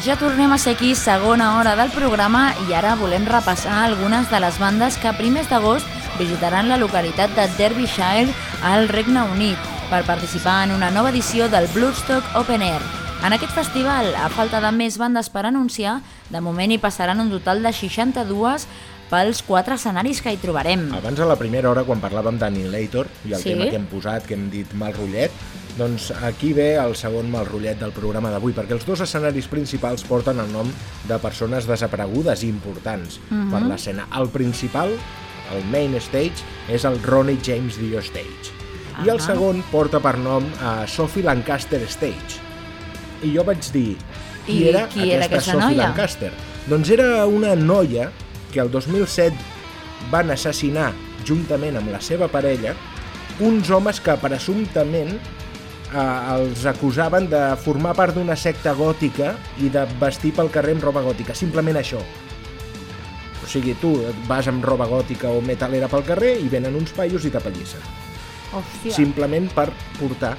Doncs ja tornem a ser aquí, segona hora del programa, i ara volem repassar algunes de les bandes que a primers d'agost visitaran la localitat de Derbyshire al Regne Unit per participar en una nova edició del Bloodstock Open Air. En aquest festival, a falta de més bandes per anunciar, de moment hi passaran un total de 62 pels quatre escenaris que hi trobarem. Abans a la primera hora, quan parlàvem d'Annihilator i el Sí. tema que hem posat, que hem dit mal rotllet, doncs aquí ve el segon mal rotllet del programa d'avui, perquè els dos escenaris principals porten el nom de persones desaparegudes i importants Mhm. per l'escena. El principal, el main stage, és el Ronnie James Dio Stage. I el segon porta per nom a Sophie Lancaster Stage. I jo vaig dir, qui I era qui era aquesta aquesta Sophie noia? Lancaster? Doncs era una noia que el 2007 van assassinar juntament amb la seva parella uns homes que presumptament eh, els acusaven de formar part d'una secta gòtica i de vestir pel carrer amb roba gòtica, simplement això. O sigui, tu vas amb roba gòtica o metalera pel carrer i venen uns paios i t'apallissen. Hòstia. Simplement per portar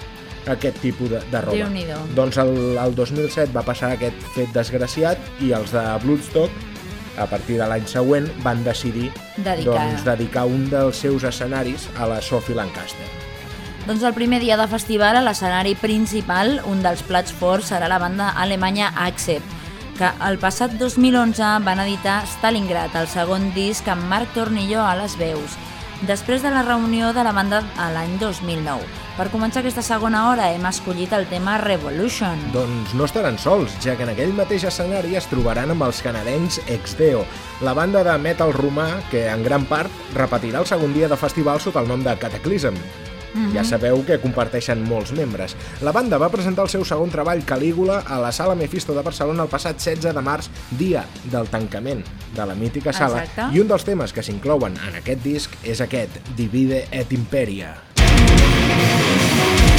aquest tipus de, de roba. Doncs el, el 2007 va passar aquest fet desgraciat i els de Bloodstock, a partir de l'any següent, van decidir Dedicar. doncs, dedicar un dels seus escenaris a la Sophie Lancaster. Doncs el primer dia de festival, a l'escenari principal, un dels plats forts serà la banda alemanya Accept, que el passat 2011 van editar Stalingrad, el segon disc amb Marc Tornillo a les veus, després de la reunió de la banda a l'any 2009. Per començar aquesta segona hora hem escollit el tema Revolution. Doncs no estaran sols, ja que en aquell mateix escenari es trobaran amb els canadencs Exdeo, la banda de metal romà que en gran part repetirà el segon dia de festival sota el nom de Cataclysm. Ja sabeu que comparteixen molts membres. La banda va presentar el seu segon treball, Calígula, a la Sala Mephisto de Barcelona el passat 16 de març, dia del tancament de la mítica sala, Exacte. i un dels temes que s'inclouen en aquest disc és aquest, Divide et Imperia. of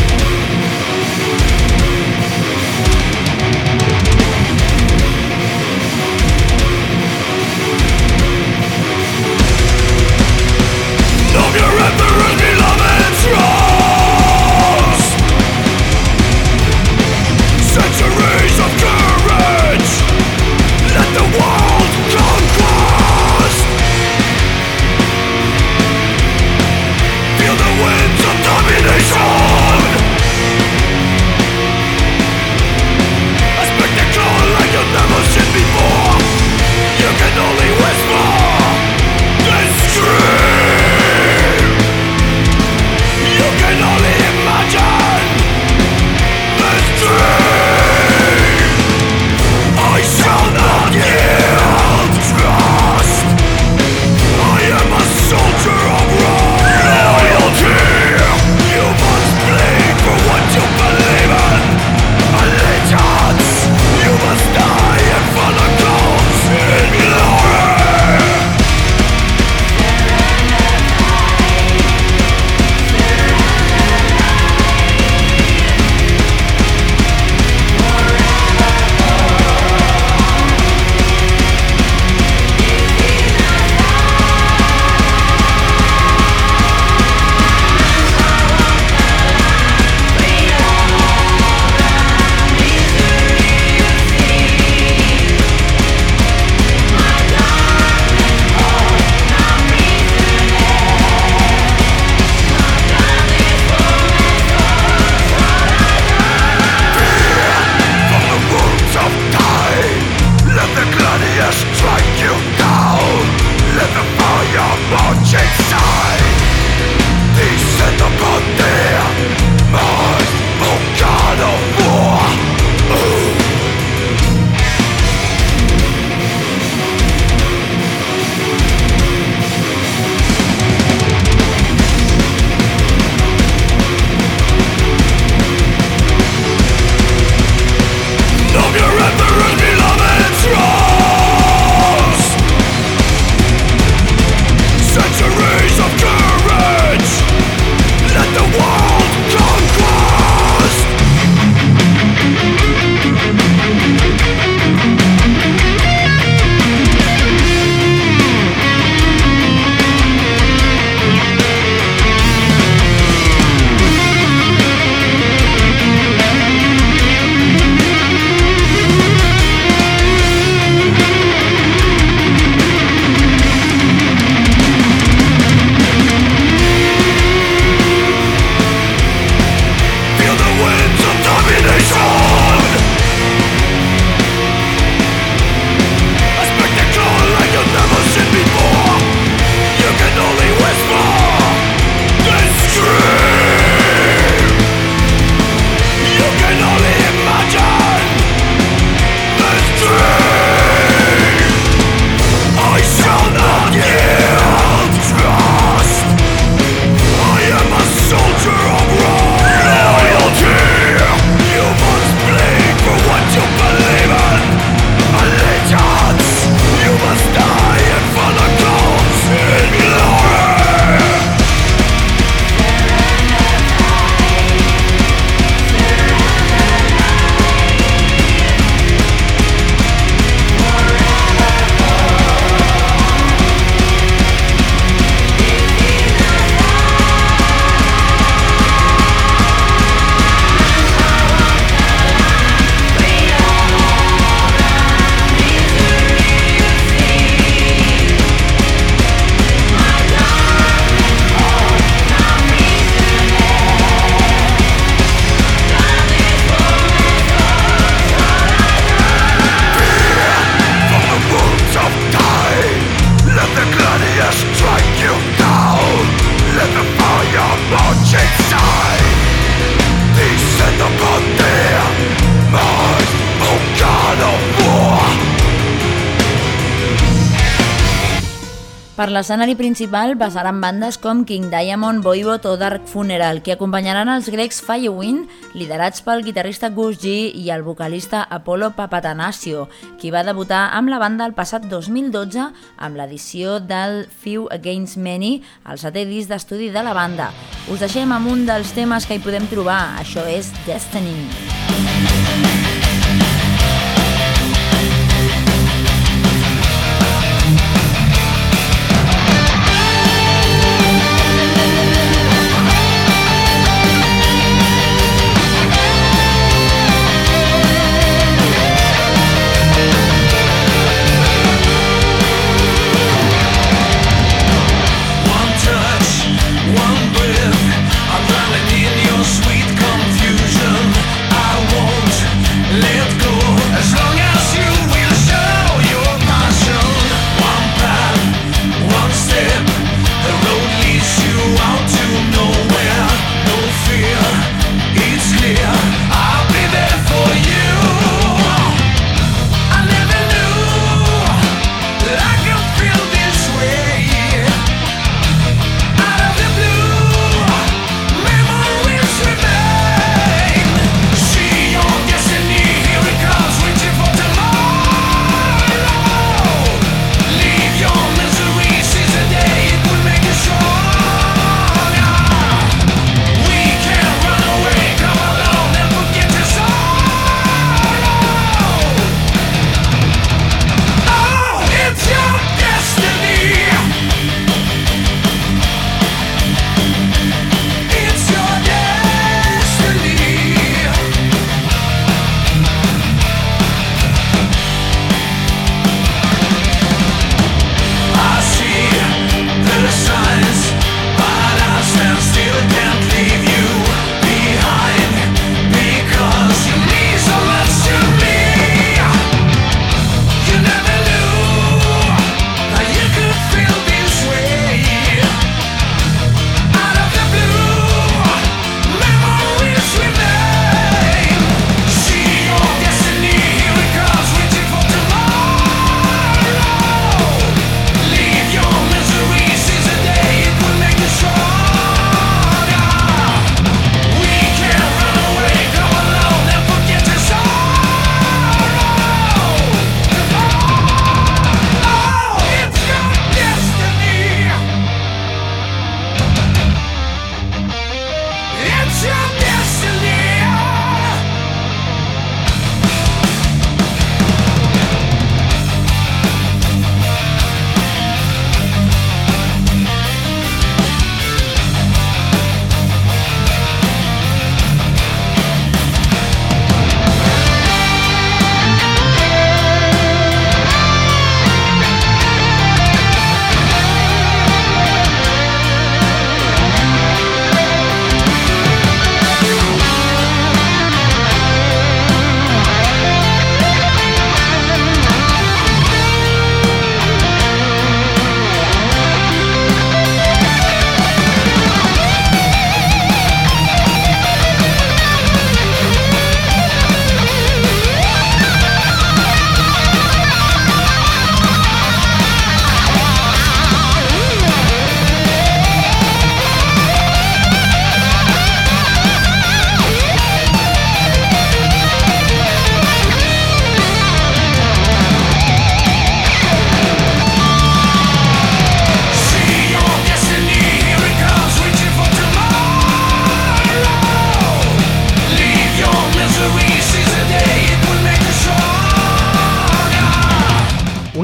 l'escenari principal passaran bandes com King Diamond, Voivod o Dark Funeral, que acompanyaran els grecs Firewind, liderats pel guitarrista Gus G i el vocalista Apollo Papatanasio, qui va debutar amb la banda el passat 2012 amb l'edició del Few Against Many, el setè disc d'estudi de la banda. Us deixem amb un dels temes que hi podem trobar, això és Destiny. Destiny.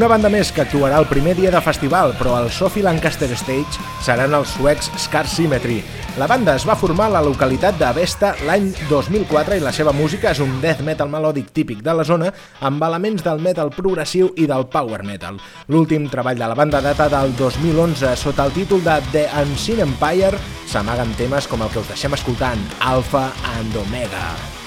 Banda més que actuarà el primer dia de festival, però al Sophie Lancaster Stage seran els suecs Scar Symmetry. La banda es va formar a la localitat d'Avesta l'any 2004 i la seva música és un death metal melòdic típic de la zona amb elements del metal progressiu i del power metal. L'últim treball de la banda data del 2011 sota el títol de The Unseen Empire s'amaguen temes com el que us deixem escoltant, Alpha and Omega.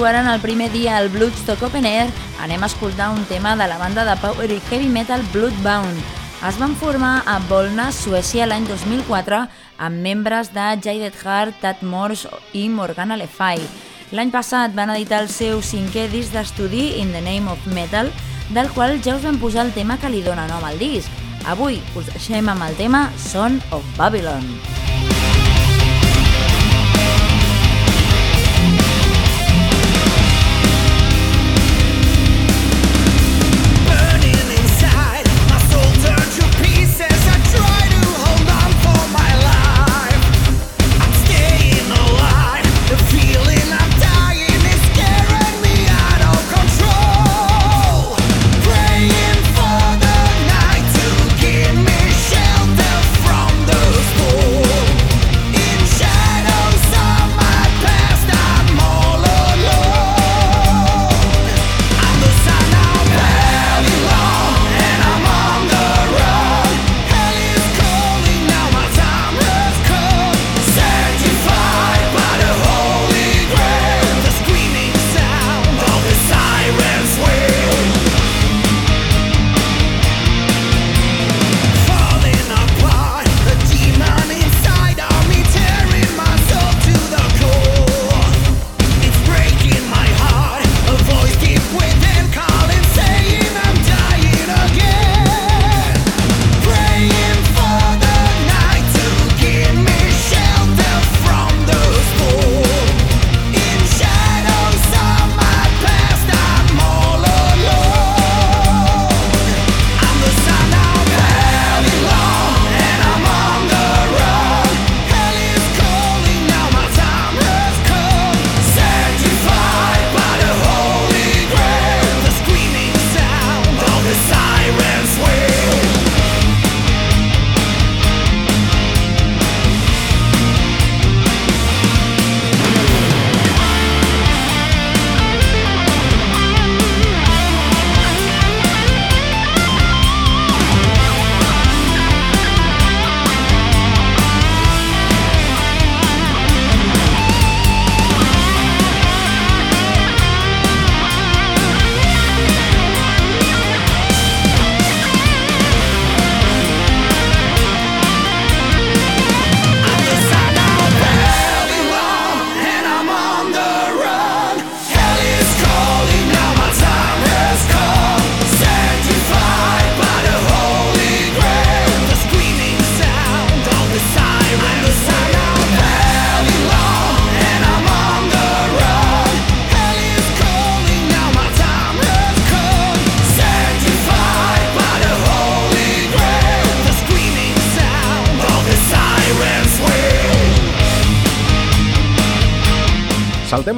Actuaran el primer dia al Bloodstock Open Air, anem a escoltar un tema de la banda de power i heavy metal Bloodbound. Es van formar a Bolna, Suècia, l'any 2004, amb membres de Jaded Heart, Tad Morse i Morgana Le Fay. L'any passat van editar el seu cinquè disc d'estudi, In the Name of Metal, del qual ja us vam posar el tema que li dóna nom al disc. Avui us deixem amb el tema Son of Babylon. Saltem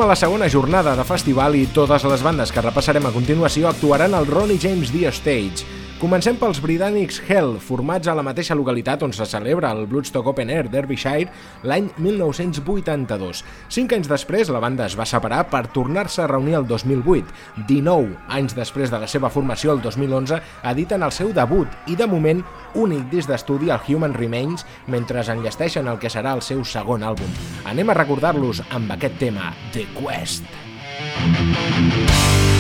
a la segona jornada de festival i totes les bandes que repassarem a continuació actuaran al Ronnie James D Stage. Comencem pels britànics Hell, formats a la mateixa localitat on se celebra el Bloodstock Open Air Derbyshire l'any 1982. Cinc anys després, la banda es va separar per tornar-se a reunir el 2008. 19 anys després de la seva formació, el 2011, editen el seu debut i, de moment, únic disc d'estudi, el Human Remains, mentre enllesteixen el que serà el seu segon àlbum. Anem a recordar-los amb aquest tema, The Quest. Searching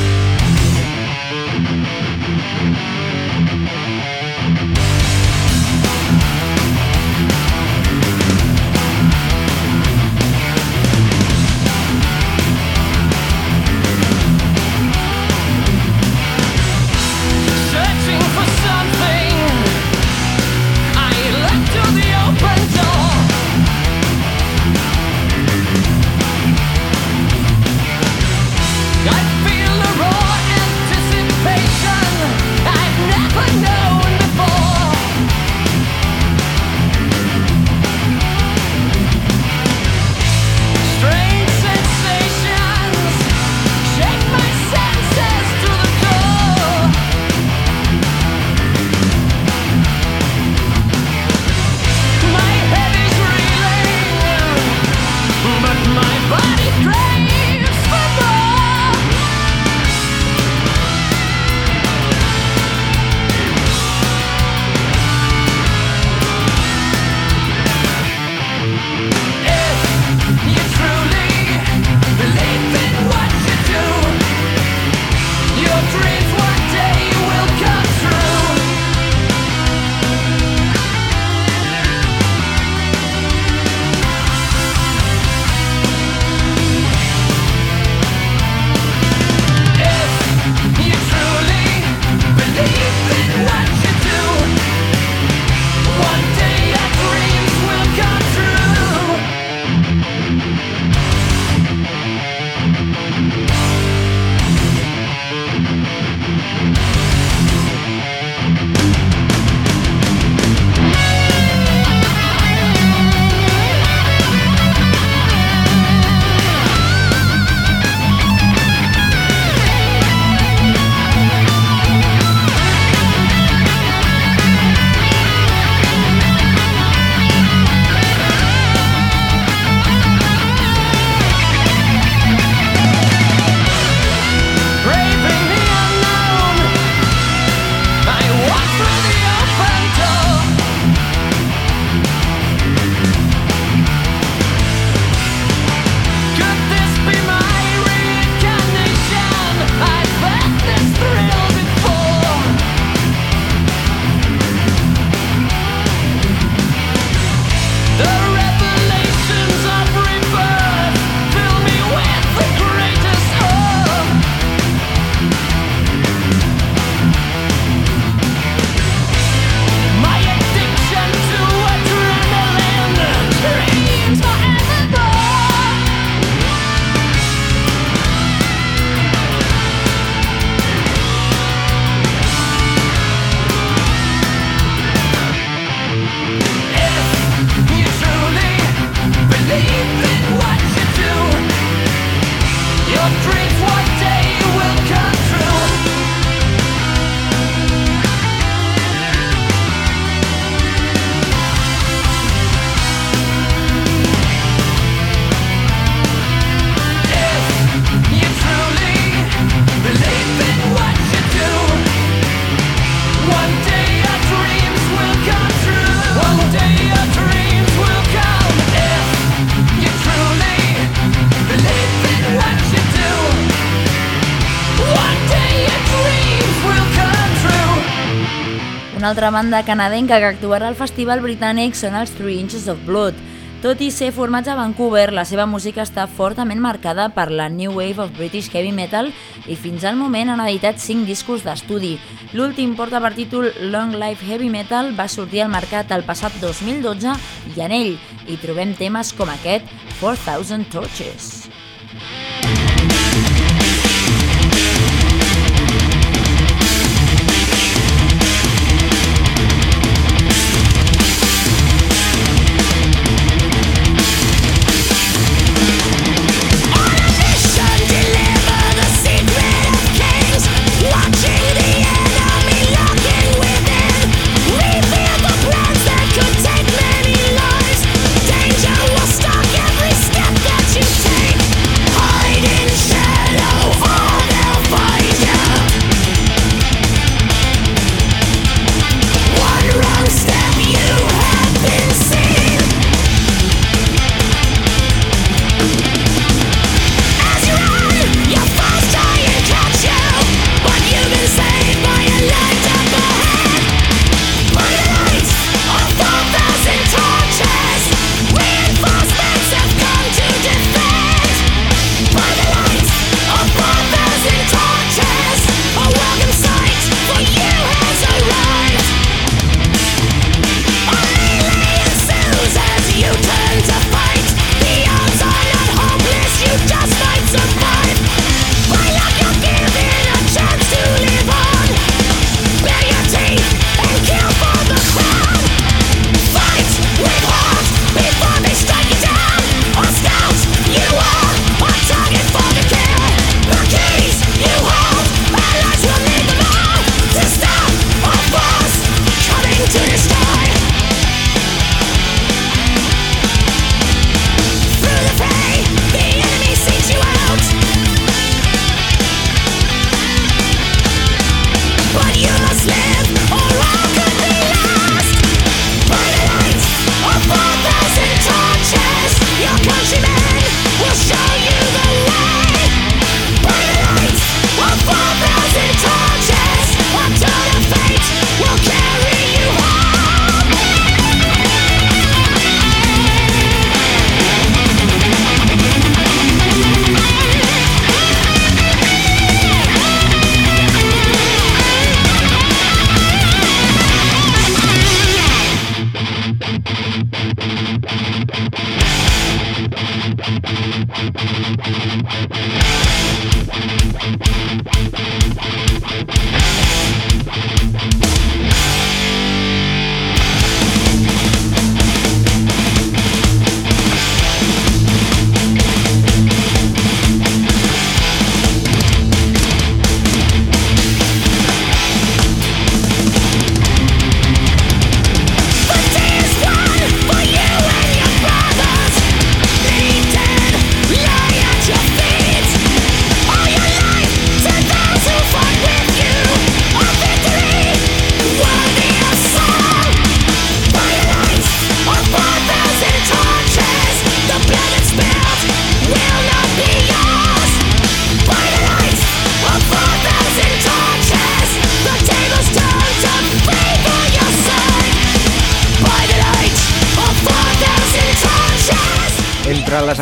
Una altra banda canadenca que actuarà al festival britànic són els Three Inches of Blood. Tot i ser formats a Vancouver, la seva música està fortament marcada per la New Wave of British Heavy Metal i fins al moment han editat 5 discos d'estudi. L'últim porta per títol Long Life Heavy Metal va sortir al mercat el passat 2012 i en ell hi trobem temes com aquest 4,000 Torches.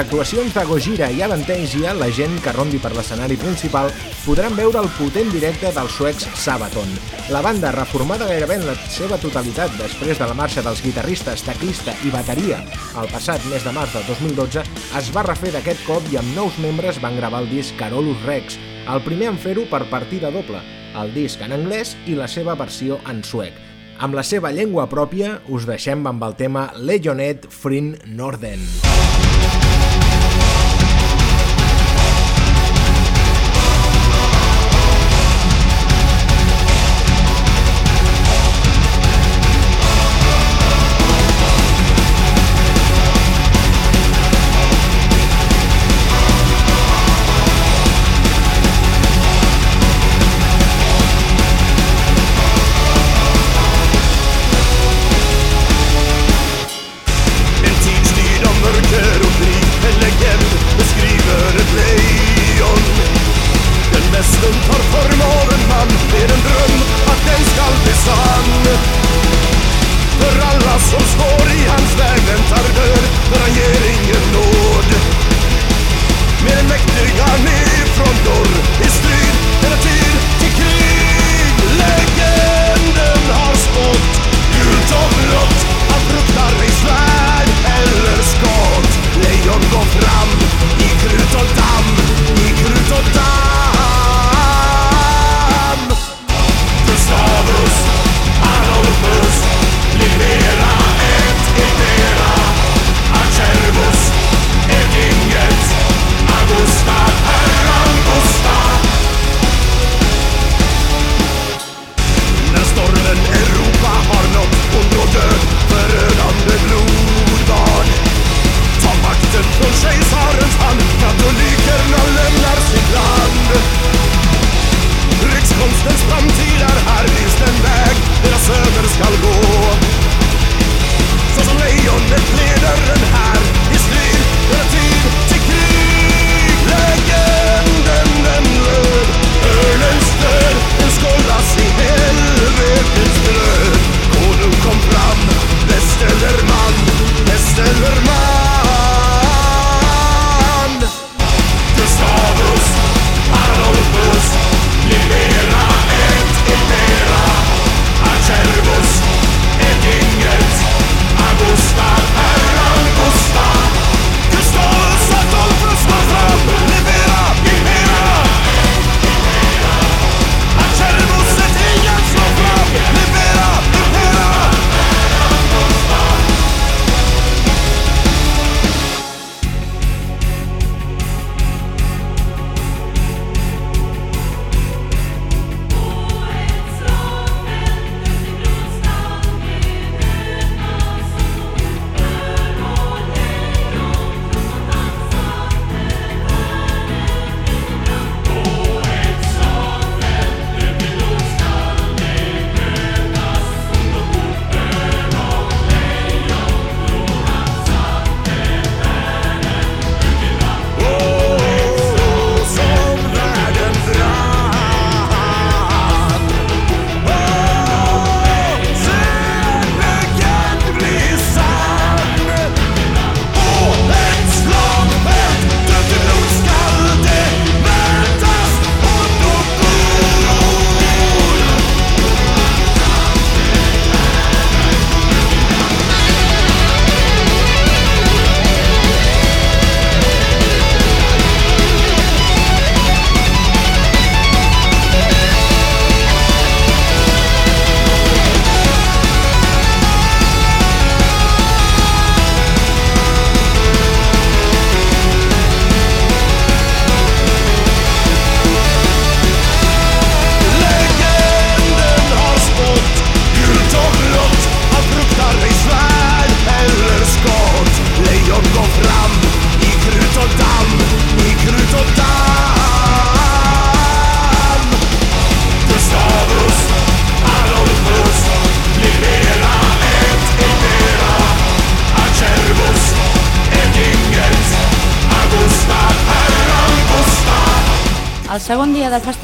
Actuacions de Gojira i Avantasia, la gent que rondi per l'escenari principal podran veure el potent directe dels suecs Sabaton. La banda, reformada gairebé en la seva totalitat després de la marxa dels guitarristes, teclista i bateria el passat mes de març del 2012, es va refer d'aquest cop i amb nous membres van gravar el disc Carolus Rex, el primer en fer-ho per partida doble, el disc en anglès i la seva versió en suec. Amb la seva llengua pròpia, us deixem amb el tema Legionet Frin Norden. En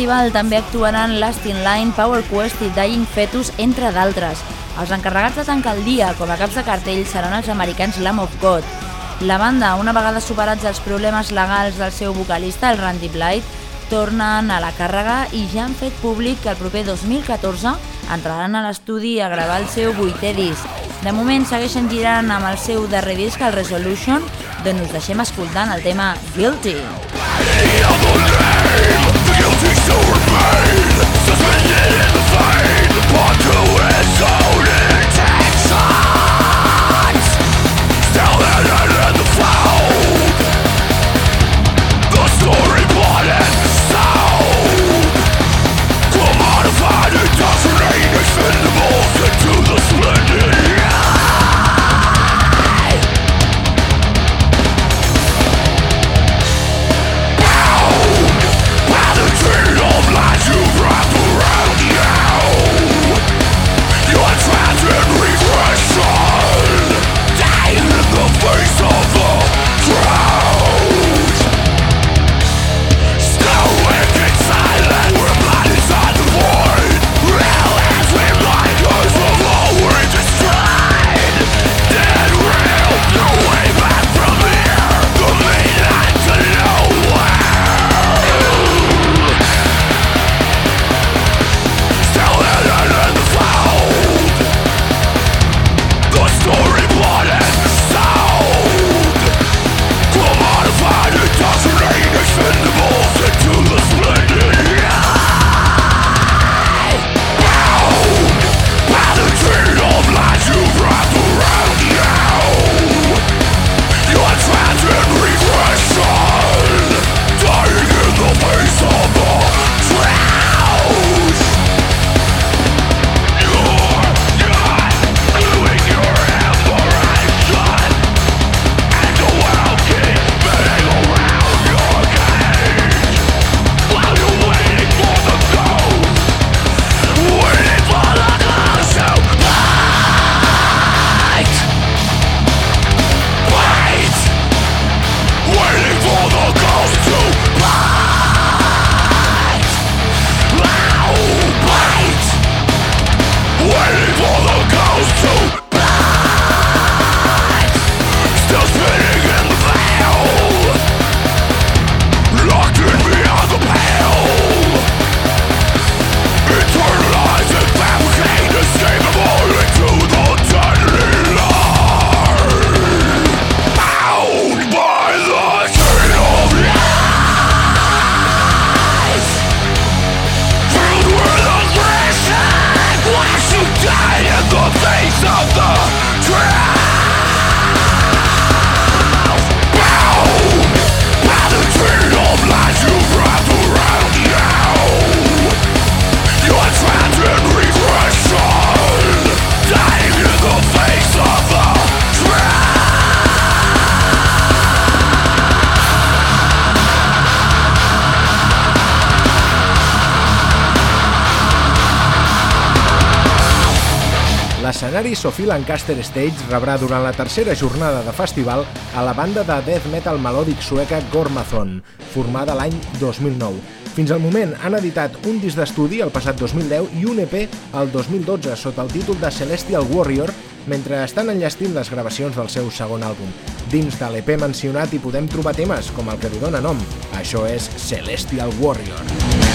festival també actuaran Last in Line, Power Quest i Dying Fetus, entre d'altres. Els encarregats de tancar el dia com a caps de cartell seran els americans Lamb of God. La banda, una vegada superats els problemes legals del seu vocalista, el Randy Blythe, tornen a la càrrega i ja han fet públic que el proper 2014 entraran a l'estudi a gravar el seu vuitè disc. De moment segueixen girant amb el seu darrer disc, el Resolution, d'on us deixem escoltant el tema Guilty. Guilty. to remain Suspended in the fade Upon to its l'escenari Sophie Lancaster Stage rebrà durant la tercera jornada de festival a la banda de death metal melòdic sueca Gormathon, formada l'any 2009. Fins al moment han editat un disc d'estudi el passat 2010 i un EP el 2012 sota el títol de Celestial Warrior mentre estan enllestint les gravacions del seu segon àlbum. Dins de l'EP mencionat hi podem trobar temes com el que li dóna nom. Això és Celestial Warrior.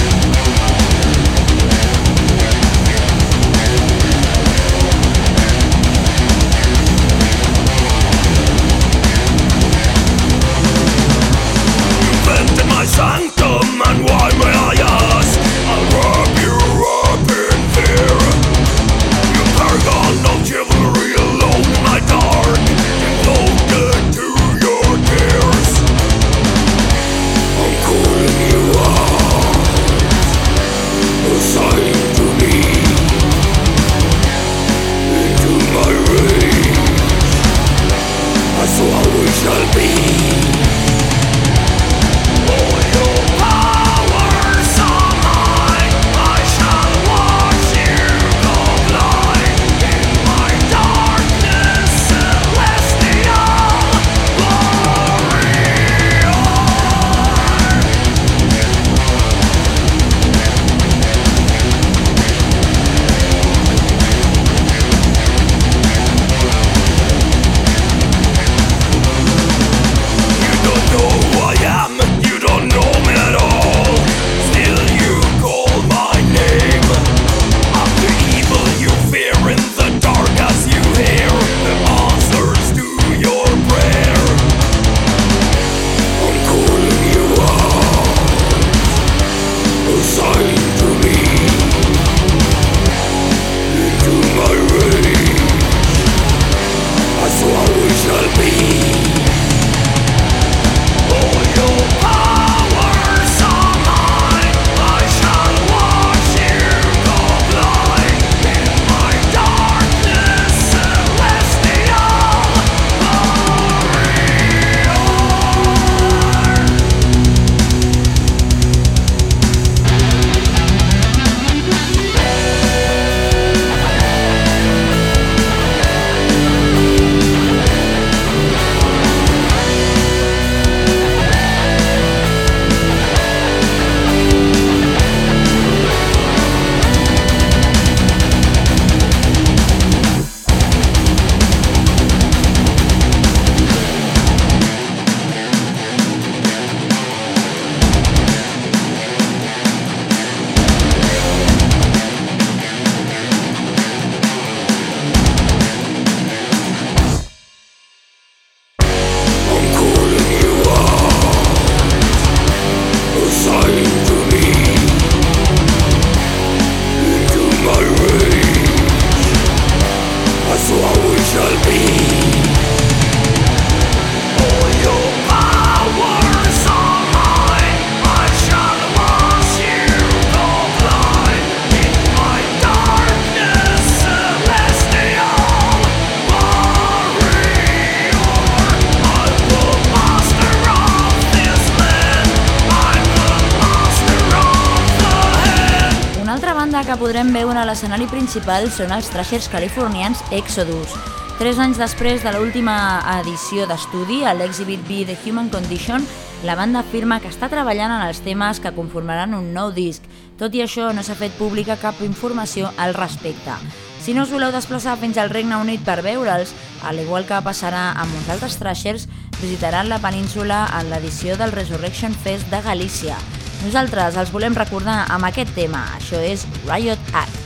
Principal són els thrashers californians Exodus. Tres anys després de l'última edició d'estudi, a l'Exhibit B The Human Condition, la banda afirma que està treballant en els temes que conformaran un nou disc. Tot i això, no s'ha fet pública cap informació al respecte. Si no us voleu desplaçar fins al Regne Unit per veure'ls, al igual que passarà amb uns altres thrashers, visitaran la península en l'edició del Resurrection Fest de Galícia. Nosaltres els volem recordar amb aquest tema, això és Riot Act.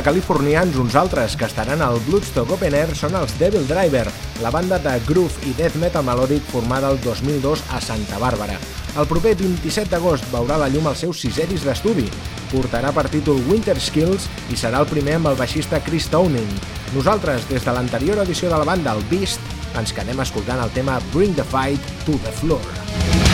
De californians, uns altres que estaran al Bloodstock Open Air són els Devil Driver, la banda de groove i death metal melòdic formada el 2002 a Santa Bàrbara. El proper 27 d'agost veurà la llum el seu sisè disc d'estudi. Portarà per títol Winter Skills i serà el primer amb el baixista Chris Towning. Nosaltres, des de l'anterior edició de la banda, el Beast, ens quedem escoltant el tema Bring the Fight to the Floor.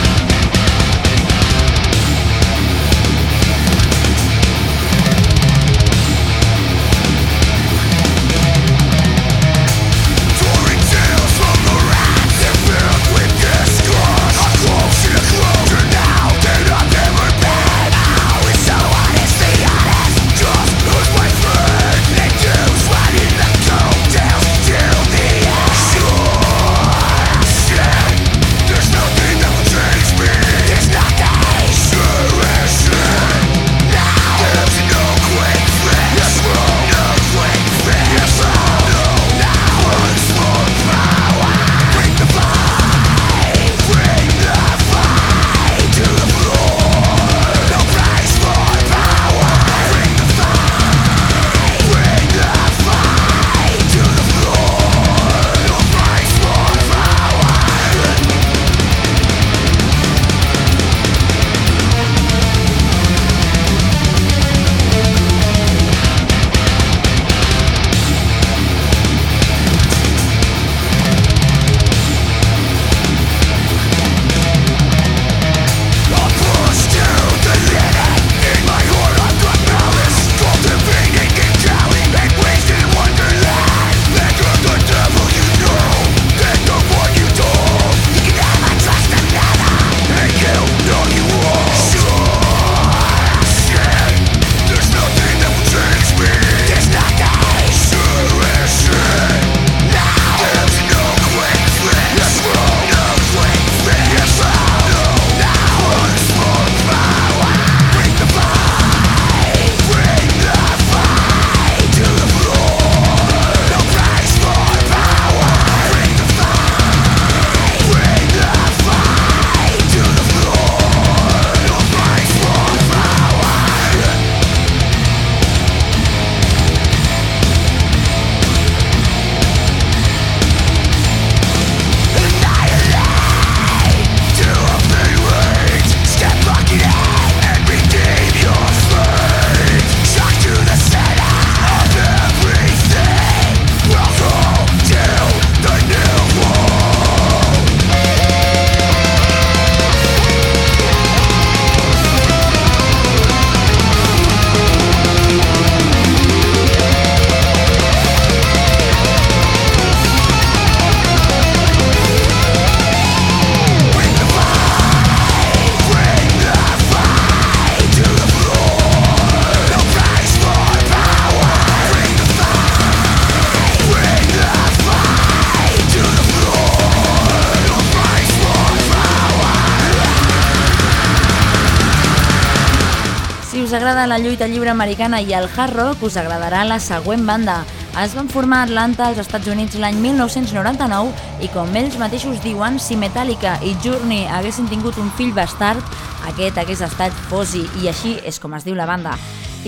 La lluita lliure americana i el hard rock, us agradarà la següent banda. Es van formar a Atlanta, als Estats Units, l'any 1999 i com ells mateixos diuen, si Metallica i Journey haguessin tingut un fill bastard, aquest hagués estat Fozzy i així és com es diu la banda.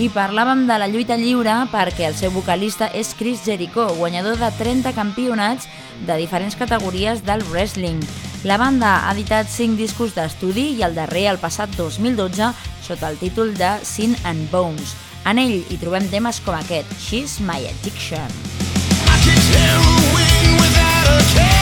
I parlàvem de la lluita lliure perquè el seu vocalista és Chris Jericho, guanyador de 30 campionats de diferents categories del wrestling. La banda ha editat 5 discos d'estudi i el darrer el passat 2012 sota el títol de Sin and Bones. En ell hi trobem temes com aquest, She's My Addiction. I kick heroin without a care.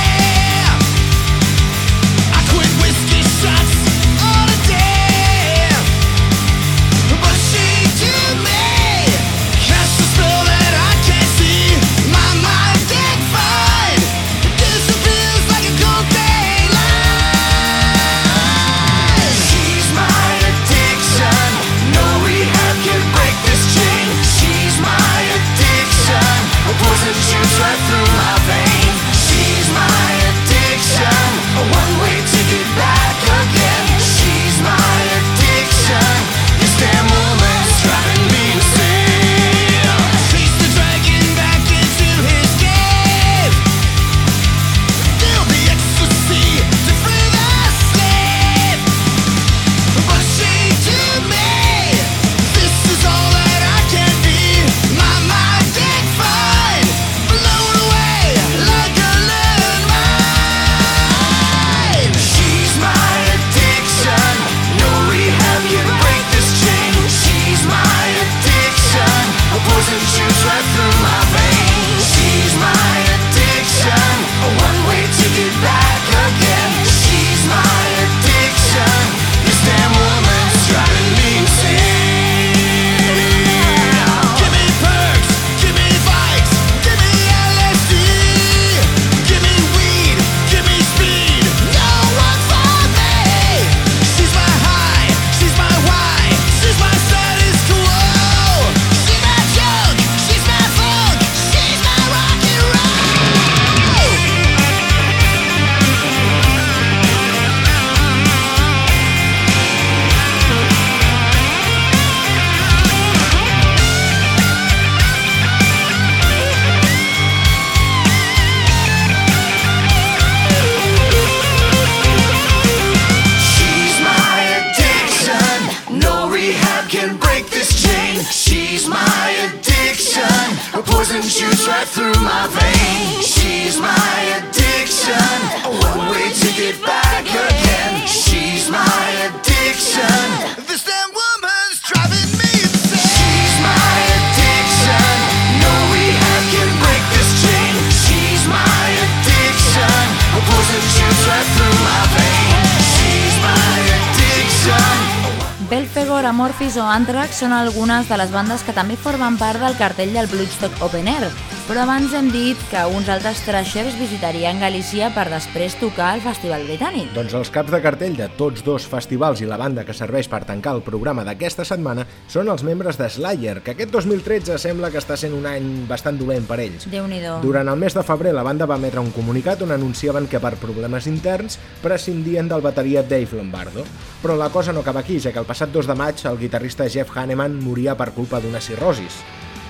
Anthrax són algunes de les bandes que també formen part del cartell del Bloodstock Open Air, però abans hem dit que uns altres trashers visitarien Galícia per després tocar al Festival Britànic. Doncs els caps de cartell de tots dos festivals i la banda que serveix per tancar el programa d'aquesta setmana són els membres de Slayer, que aquest 2013 sembla que està sent un any bastant dolent per ells. déu nhi Durant el mes de febrer, la banda va emetre un comunicat on anunciaven que per problemes interns prescindien del bateria Dave Lombardo. Però la cosa no acaba aquí, ja que el passat 2 de maig el guitarrista Jeff Hanneman moria per culpa d'una cirrosis.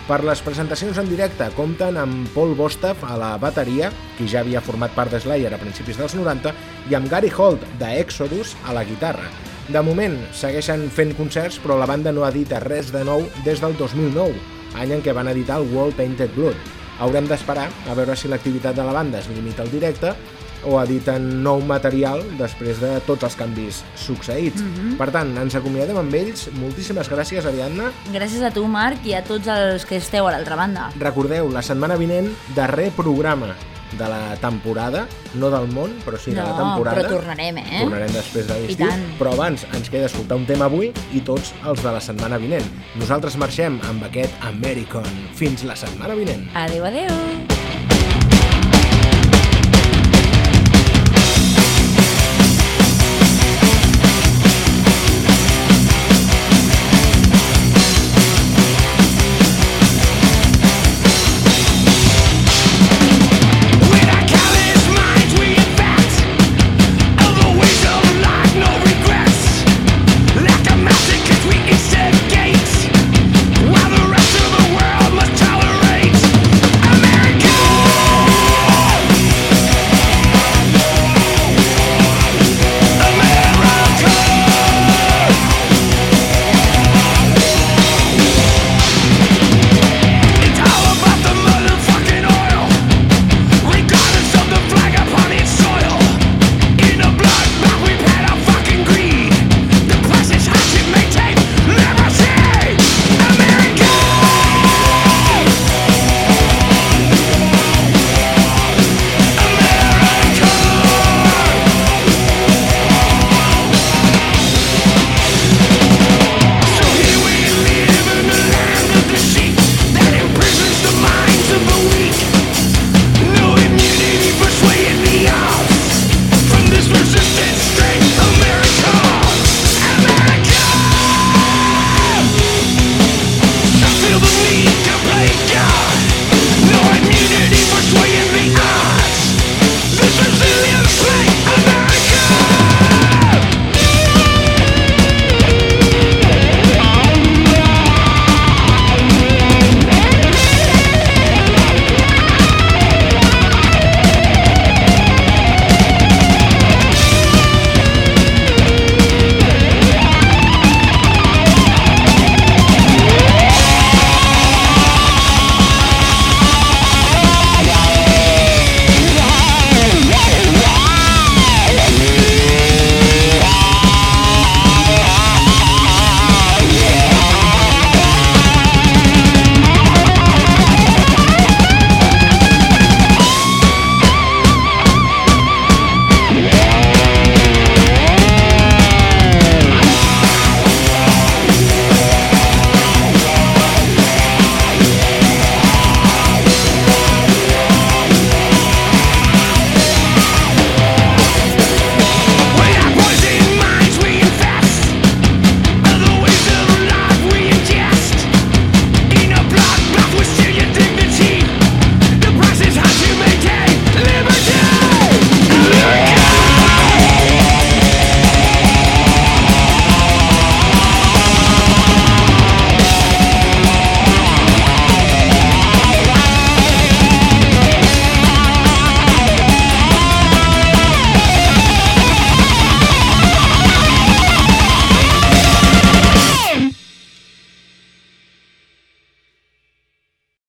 Per les presentacions en directe compten amb Paul Bostaff a la bateria, qui ja havia format part de Slayer a principis dels 90, i amb Gary Holt de Exodus a la guitarra. De moment segueixen fent concerts, però la banda no edita res de nou des del 2009, any en què van editar el Wall Painted Blood. Haurem d'esperar a veure si l'activitat de la banda es limita al directe o editen nou material després de tots els canvis succeïts. Per tant, ens acomiadem amb ells. Moltíssimes gràcies, Ariadna. Gràcies a tu, Marc, i a tots els que esteu a l'altra banda. Recordeu, la setmana vinent, darrer programa de la temporada, no del món, però sí de la No, temporada. però tornarem, eh? Tornarem després de l'estiu, però abans ens queda escoltar un tema avui i tots els de la setmana vinent. Nosaltres marxem amb aquest American. Fins la setmana vinent. Adéu, adéu!